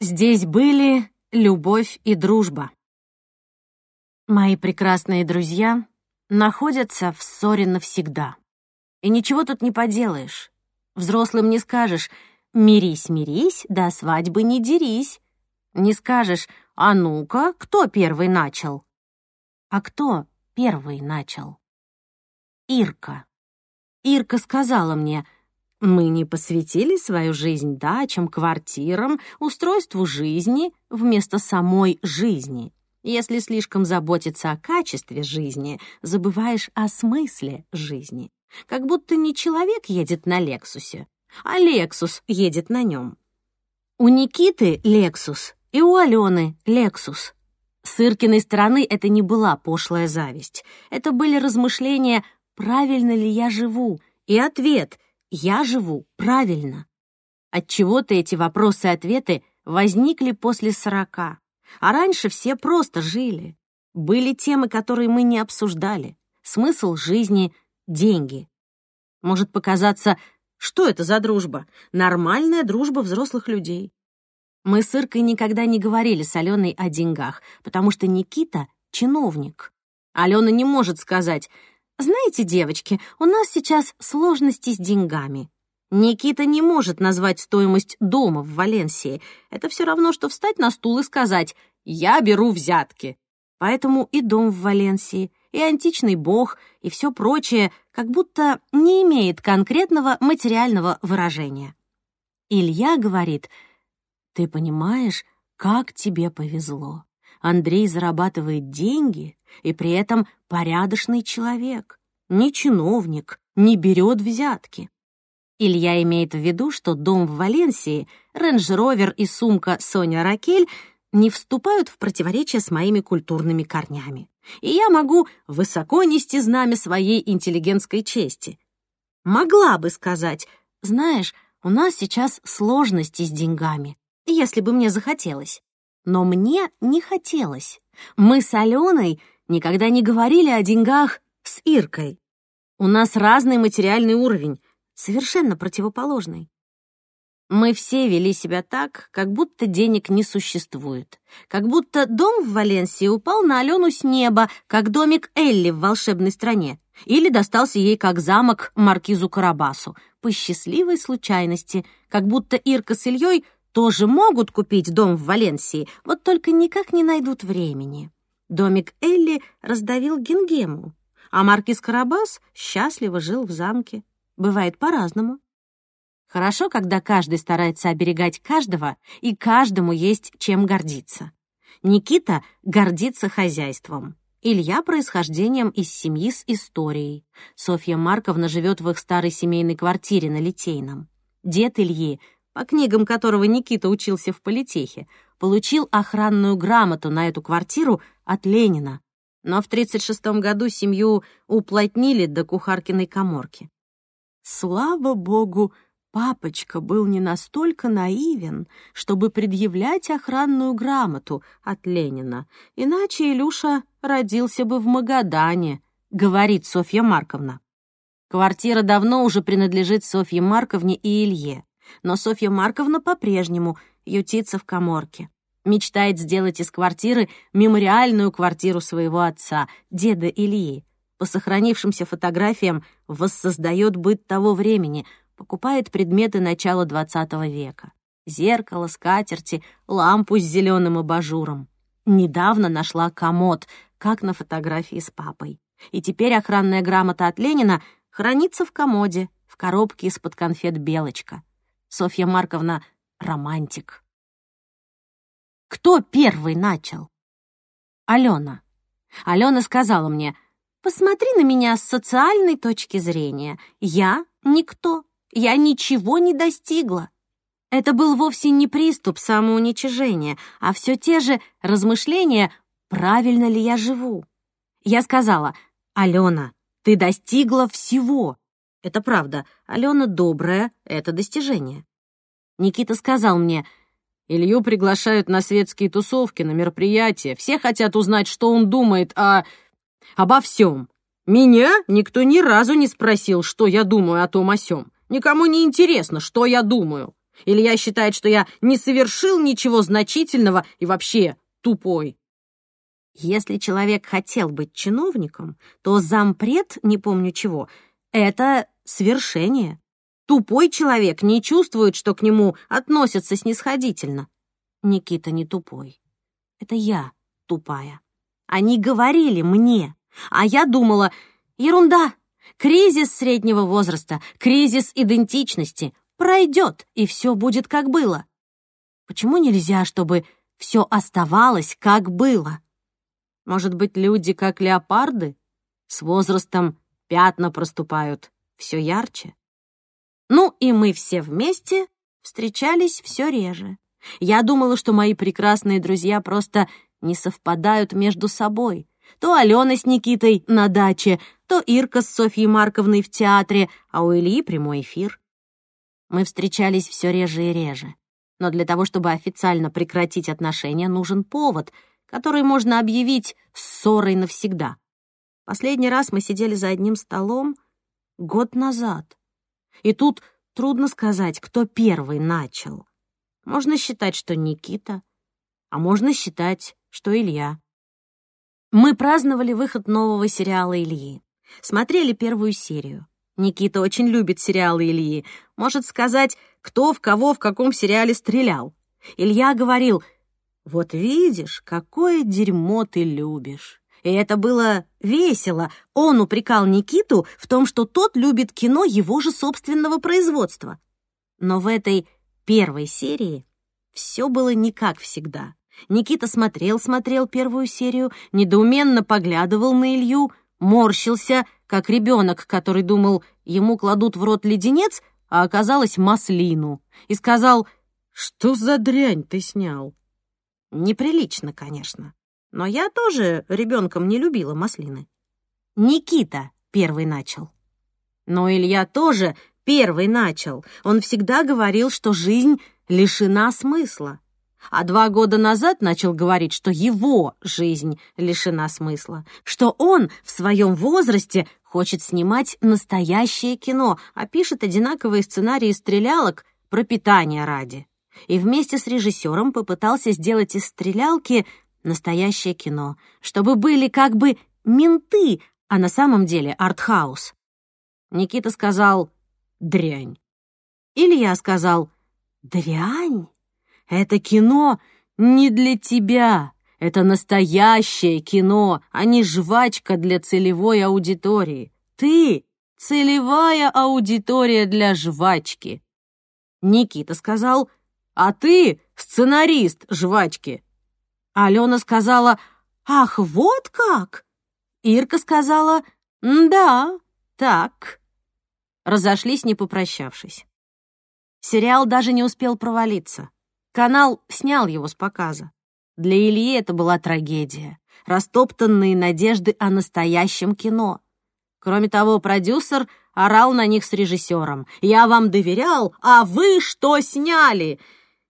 Здесь были любовь и дружба. Мои прекрасные друзья находятся в ссоре навсегда. И ничего тут не поделаешь. Взрослым не скажешь «мирись, мирись, до свадьбы не дерись». Не скажешь «а ну-ка, кто первый начал?» А кто первый начал? Ирка. Ирка сказала мне — мы не посвятили свою жизнь дачам, квартирам, устройству жизни вместо самой жизни. Если слишком заботиться о качестве жизни, забываешь о смысле жизни. Как будто не человек едет на Лексусе, а Лексус едет на нем. У Никиты Лексус и у Алены Лексус. С Иркиной стороны это не была пошлая зависть. Это были размышления, правильно ли я живу, и ответ — я живу правильно. Отчего-то эти вопросы-ответы возникли после сорока, а раньше все просто жили. Были темы, которые мы не обсуждали. Смысл жизни — деньги. Может показаться, что это за дружба? Нормальная дружба взрослых людей. Мы с Иркой никогда не говорили с Аленой о деньгах, потому что Никита — чиновник. Алена не может сказать «Знаете, девочки, у нас сейчас сложности с деньгами. Никита не может назвать стоимость дома в Валенсии. Это все равно, что встать на стул и сказать «Я беру взятки». Поэтому и дом в Валенсии, и античный бог, и все прочее как будто не имеет конкретного материального выражения. Илья говорит, «Ты понимаешь, как тебе повезло. Андрей зарабатывает деньги и при этом порядочный человек, не чиновник, не берет взятки. Илья имеет в виду, что дом в Валенсии, Range Rover и сумка Sonia Rykiel не вступают в противоречие с моими культурными корнями. И я могу высоко нести знамя своей интеллигентской чести. Могла бы сказать, знаешь, у нас сейчас сложности с деньгами, если бы мне захотелось. Но мне не хотелось. Мы с Аленой никогда не говорили о деньгах с Иркой. У нас разный материальный уровень, совершенно противоположный. Мы все вели себя так, как будто денег не существует. Как будто дом в Валенсии упал на Алену с неба, как домик Элли в волшебной стране. Или достался ей как замок маркизу Карабасу. По счастливой случайности, как будто Ирка с Ильей тоже могут купить дом в Валенсии, вот только никак не найдут времени. Домик Элли раздавил Гингему, а маркиз Карабас счастливо жил в замке. Бывает по-разному. Хорошо, когда каждый старается оберегать каждого, и каждому есть чем гордиться. Никита гордится хозяйством. Илья происхождением из семьи с историей. Софья Марковна живет в их старой семейной квартире на Литейном. Дед Ильи по книгам которого Никита учился в политехе, получил охранную грамоту на эту квартиру от Ленина. Но в 1936 году семью уплотнили до кухаркиной коморки. Слава богу, папочка был не настолько наивен, чтобы предъявлять охранную грамоту от Ленина, иначе Илюша родился бы в Магадане, говорит Софья Марковна. Квартира давно уже принадлежит Софье Марковне и Илье. Но Софья Марковна по-прежнему ютится в коморке. Мечтает сделать из квартиры мемориальную квартиру своего отца, деда Ильи. По сохранившимся фотографиям воссоздает быт того времени, покупает предметы начала XX века. Зеркало, скатерти, лампу с зеленым абажуром. Недавно нашла комод, как на фотографии с папой. И теперь охранная грамота от Ленина хранится в комоде, в коробке из-под конфет «Белочка». Софья Марковна — романтик. Кто первый начал? Алена. Алена сказала мне, посмотри на меня с социальной точки зрения. Я никто, я ничего не достигла. Это был вовсе не приступ самоуничижения, а все те же размышления, правильно ли я живу. Я сказала, Алена, ты достигла всего, это правда. Алена добрая — это достижение. Никита сказал мне, Илью приглашают на светские тусовки, на мероприятия. Все хотят узнать, что он думает о... обо всем. Меня никто ни разу не спросил, что я думаю о том о сём. Никому не интересно, что я думаю. Илья считает, что я не совершил ничего значительного и вообще тупой. Если человек хотел быть чиновником, то зампред, не помню чего, это свершение. Тупой человек не чувствует, что к нему относятся снисходительно. Никита не тупой. Это я тупая. Они говорили мне, а я думала, ерунда, кризис среднего возраста, кризис идентичности, пройдет, и все будет как было. Почему нельзя, чтобы все оставалось как было? Может быть, люди как леопарды? С возрастом пятна проступают все ярче. Ну и мы все вместе встречались все реже. Я думала, что мои прекрасные друзья просто не совпадают между собой. То Алена с Никитой на даче, то Ирка с Софьей Марковной в театре, а у Ильи прямой эфир. Мы встречались все реже и реже. Но для того, чтобы официально прекратить отношения, нужен повод, который можно объявить ссорой навсегда. Последний раз мы сидели за одним столом год назад. И тут трудно сказать, кто первый начал. Можно считать, что Никита, а можно считать, что Илья. Мы праздновали выход нового сериала Ильи. Смотрели первую серию. Никита очень любит сериалы Ильи. Может сказать, кто в кого в каком сериале стрелял. Илья говорил, «Вот видишь, какое дерьмо ты любишь». И это было весело. Он упрекал Никиту в том, что тот любит кино его же собственного производства. Но в этой первой серии все было не как всегда. Никита смотрел-смотрел первую серию, недоуменно поглядывал на Илью, морщился, как ребенок, который думал, ему кладут в рот леденец, а оказалось маслину, и сказал, «Что за дрянь ты снял?» Неприлично, конечно, но я тоже ребенком не любила маслины. Никита первый начал. Но Илья тоже первый начал. Он всегда говорил, что жизнь лишена смысла а два года назад начал говорить, что его жизнь лишена смысла, что он в своем возрасте хочет снимать настоящее кино, а пишет одинаковые сценарии стрелялок про питание ради. И вместе с режиссером попытался сделать из стрелялки настоящее кино, чтобы были как бы менты, а на самом деле артхаус. Никита сказал «дрянь». Илья сказал «дрянь». Это кино не для тебя. Это настоящее кино, а не жвачка для целевой аудитории. Ты — целевая аудитория для жвачки. Никита сказал, а ты — сценарист жвачки. Алена сказала, ах, вот как? Ирка сказала, да, так. Разошлись, не попрощавшись. Сериал даже не успел провалиться. Канал снял его с показа. Для Ильи это была трагедия. Растоптанные надежды о настоящем кино. Кроме того, продюсер орал на них с режиссером. «Я вам доверял, а вы что сняли?»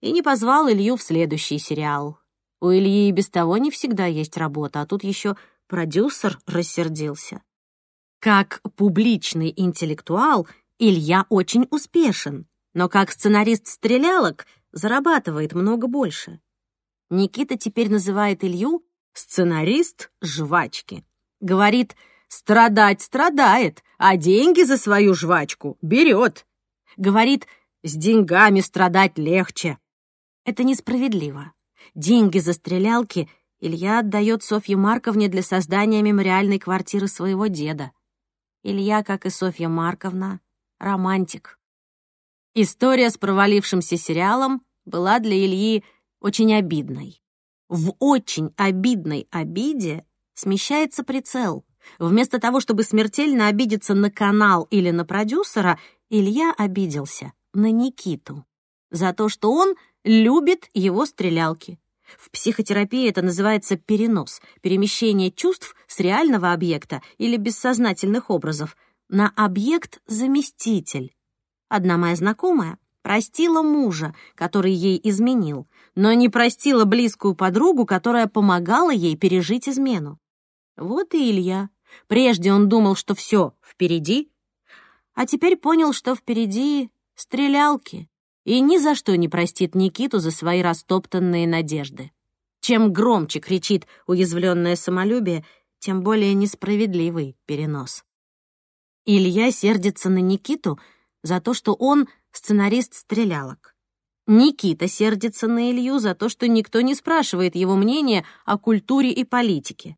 И не позвал Илью в следующий сериал. У Ильи и без того не всегда есть работа, а тут еще продюсер рассердился. Как публичный интеллектуал Илья очень успешен, но как сценарист стрелялок — зарабатывает много больше. Никита теперь называет Илью сценарист жвачки. Говорит, страдать страдает, а деньги за свою жвачку берет. Говорит, с деньгами страдать легче. Это несправедливо. Деньги за стрелялки Илья отдает Софье Марковне для создания мемориальной квартиры своего деда. Илья, как и Софья Марковна, романтик. История с провалившимся сериалом была для Ильи очень обидной. В очень обидной обиде смещается прицел. Вместо того, чтобы смертельно обидеться на канал или на продюсера, Илья обиделся на Никиту за то, что он любит его стрелялки. В психотерапии это называется перенос, перемещение чувств с реального объекта или бессознательных образов на объект-заместитель. Одна моя знакомая простила мужа, который ей изменил, но не простила близкую подругу, которая помогала ей пережить измену. Вот и Илья. Прежде он думал, что все впереди, а теперь понял, что впереди стрелялки. И ни за что не простит Никиту за свои растоптанные надежды. Чем громче кричит уязвленное самолюбие, тем более несправедливый перенос. Илья сердится на Никиту за то, что он сценарист стрелялок. Никита сердится на Илью за то, что никто не спрашивает его мнения о культуре и политике.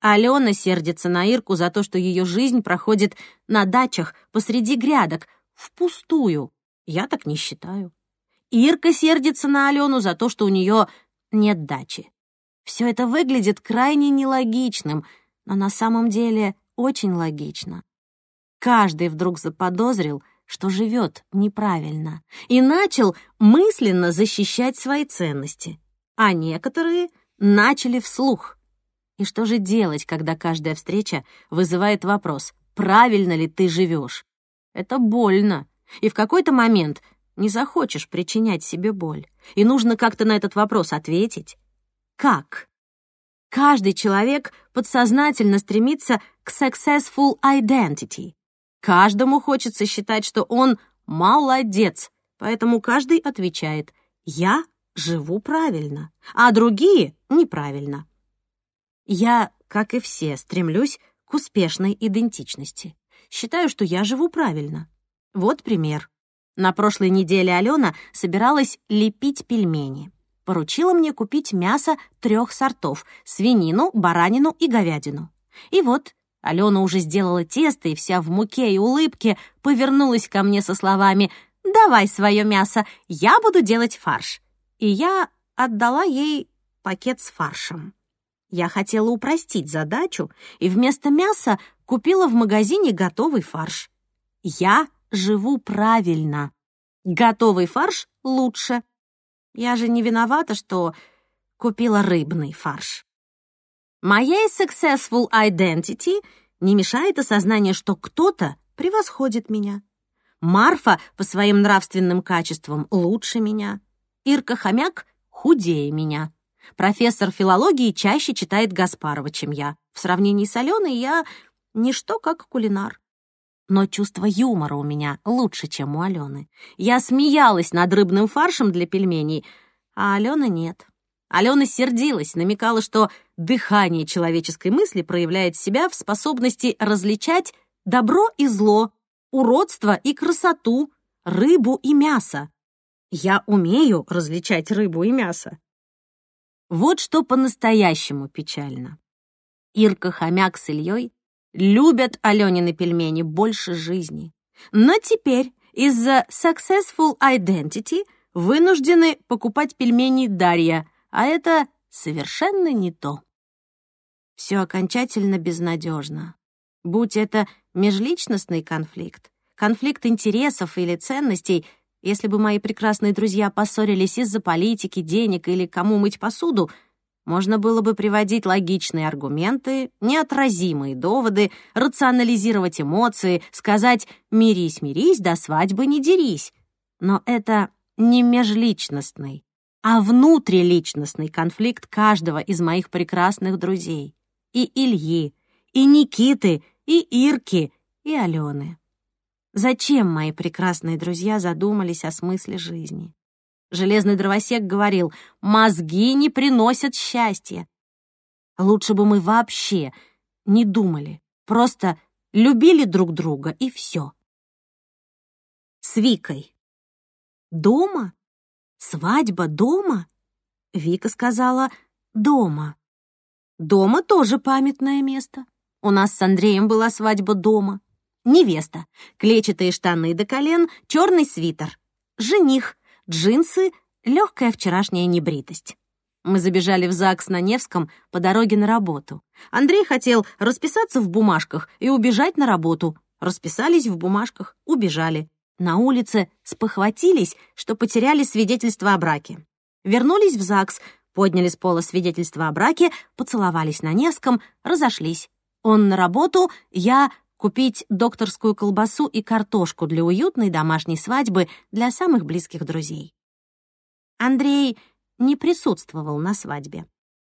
Алена сердится на Ирку за то, что ее жизнь проходит на дачах посреди грядок, впустую. Я так не считаю. Ирка сердится на Алену за то, что у нее нет дачи. Все это выглядит крайне нелогичным, но на самом деле очень логично. Каждый вдруг заподозрил, что живет неправильно, и начал мысленно защищать свои ценности, а некоторые начали вслух. И что же делать, когда каждая встреча вызывает вопрос, правильно ли ты живешь? Это больно, и в какой-то момент не захочешь причинять себе боль, и нужно как-то на этот вопрос ответить. Как? Каждый человек подсознательно стремится к successful identity. Каждому хочется считать, что он молодец, поэтому каждый отвечает «я живу правильно», а другие — неправильно. Я, как и все, стремлюсь к успешной идентичности. Считаю, что я живу правильно. Вот пример. На прошлой неделе Алена собиралась лепить пельмени. Поручила мне купить мясо трех сортов — свинину, баранину и говядину. И вот Алена уже сделала тесто и вся в муке и улыбке повернулась ко мне со словами «Давай свое мясо, я буду делать фарш». И я отдала ей пакет с фаршем. Я хотела упростить задачу и вместо мяса купила в магазине готовый фарш. Я живу правильно. Готовый фарш лучше. Я же не виновата, что купила рыбный фарш. Моей successful identity не мешает осознание, что кто-то превосходит меня. Марфа по своим нравственным качествам лучше меня. Ирка Хомяк худее меня. Профессор филологии чаще читает Гаспарова, чем я. В сравнении с Аленой я ничто как кулинар. Но чувство юмора у меня лучше, чем у Алены. Я смеялась над рыбным фаршем для пельменей, а Алена нет. Алена сердилась, намекала, что дыхание человеческой мысли проявляет себя в способности различать добро и зло, уродство и красоту, рыбу и мясо. Я умею различать рыбу и мясо. Вот что по-настоящему печально. Ирка Хомяк с Ильей любят Аленины пельмени больше жизни. Но теперь из-за successful identity вынуждены покупать пельмени Дарья, а это совершенно не то. Все окончательно безнадежно. Будь это межличностный конфликт, конфликт интересов или ценностей — если бы мои прекрасные друзья поссорились из-за политики, денег или кому мыть посуду, можно было бы приводить логичные аргументы, неотразимые доводы, рационализировать эмоции, сказать «мирись, мирись, до свадьбы не дерись». Но это не межличностный, а внутриличностный конфликт каждого из моих прекрасных друзей. И Ильи, и Никиты, и Ирки, и Алены. Зачем мои прекрасные друзья задумались о смысле жизни? Железный дровосек говорил, мозги не приносят счастья. Лучше бы мы вообще не думали, просто любили друг друга и все. С Викой. Дома? Свадьба дома? Вика сказала «дома». Дома тоже памятное место. У нас с Андреем была свадьба дома. Невеста. Клетчатые штаны до колен, черный свитер. Жених. Джинсы, легкая вчерашняя небритость. Мы забежали в ЗАГС на Невском по дороге на работу. Андрей хотел расписаться в бумажках и убежать на работу. Расписались в бумажках, убежали. На улице спохватились, что потеряли свидетельство о браке. Вернулись в ЗАГС, подняли с пола свидетельство о браке, поцеловались на Невском, разошлись. Он на работу, я купить докторскую колбасу и картошку для уютной домашней свадьбы для самых близких друзей. Андрей не присутствовал на свадьбе.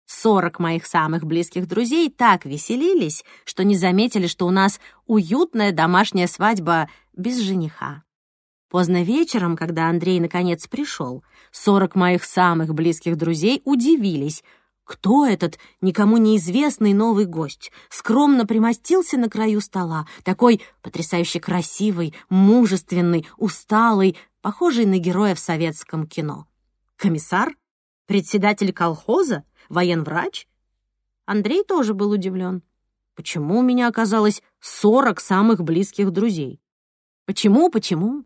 Сорок моих самых близких друзей так веселились, что не заметили, что у нас уютная домашняя свадьба без жениха. Поздно вечером, когда Андрей наконец пришел, сорок моих самых близких друзей удивились, кто этот никому неизвестный новый гость скромно примостился на краю стола, такой потрясающе красивый, мужественный, усталый, похожий на героя в советском кино. Комиссар? Председатель колхоза? Военврач? Андрей тоже был удивлен. Почему у меня оказалось сорок самых близких друзей? Почему, почему?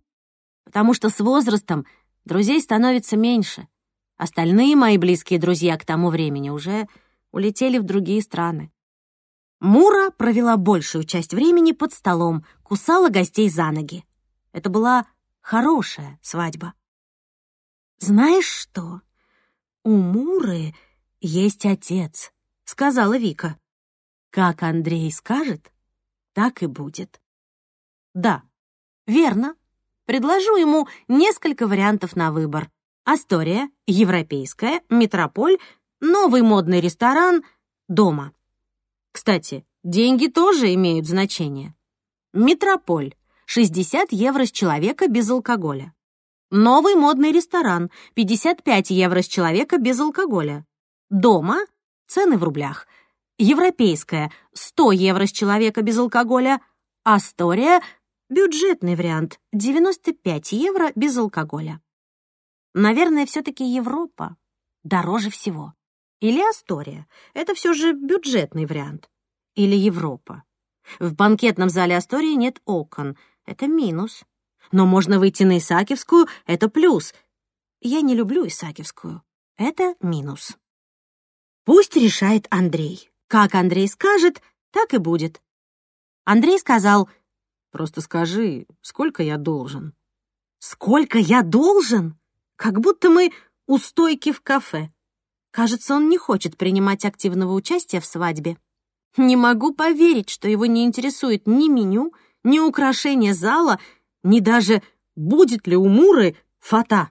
Потому что с возрастом друзей становится меньше. Остальные мои близкие друзья к тому времени уже улетели в другие страны. Мура провела большую часть времени под столом, кусала гостей за ноги. Это была хорошая свадьба. «Знаешь что? У Муры есть отец», — сказала Вика. «Как Андрей скажет, так и будет». «Да, верно. Предложу ему несколько вариантов на выбор. Астория, Европейская, Метрополь, новый модный ресторан, дома. Кстати, деньги тоже имеют значение. Метрополь — 60 евро с человека без алкоголя. Новый модный ресторан — 55 евро с человека без алкоголя. Дома — цены в рублях. Европейская — 100 евро с человека без алкоголя. Астория — бюджетный вариант — 95 евро без алкоголя. Наверное, все-таки Европа дороже всего. Или Астория. Это все же бюджетный вариант. Или Европа. В банкетном зале Астории нет окон. Это минус. Но можно выйти на Исаакиевскую — это плюс. Я не люблю Исаакиевскую. Это минус. Пусть решает Андрей. Как Андрей скажет, так и будет. Андрей сказал, «Просто скажи, сколько я должен?» «Сколько я должен?» Как будто мы у стойки в кафе. Кажется, он не хочет принимать активного участия в свадьбе. Не могу поверить, что его не интересует ни меню, ни украшение зала, ни даже будет ли у Муры фата.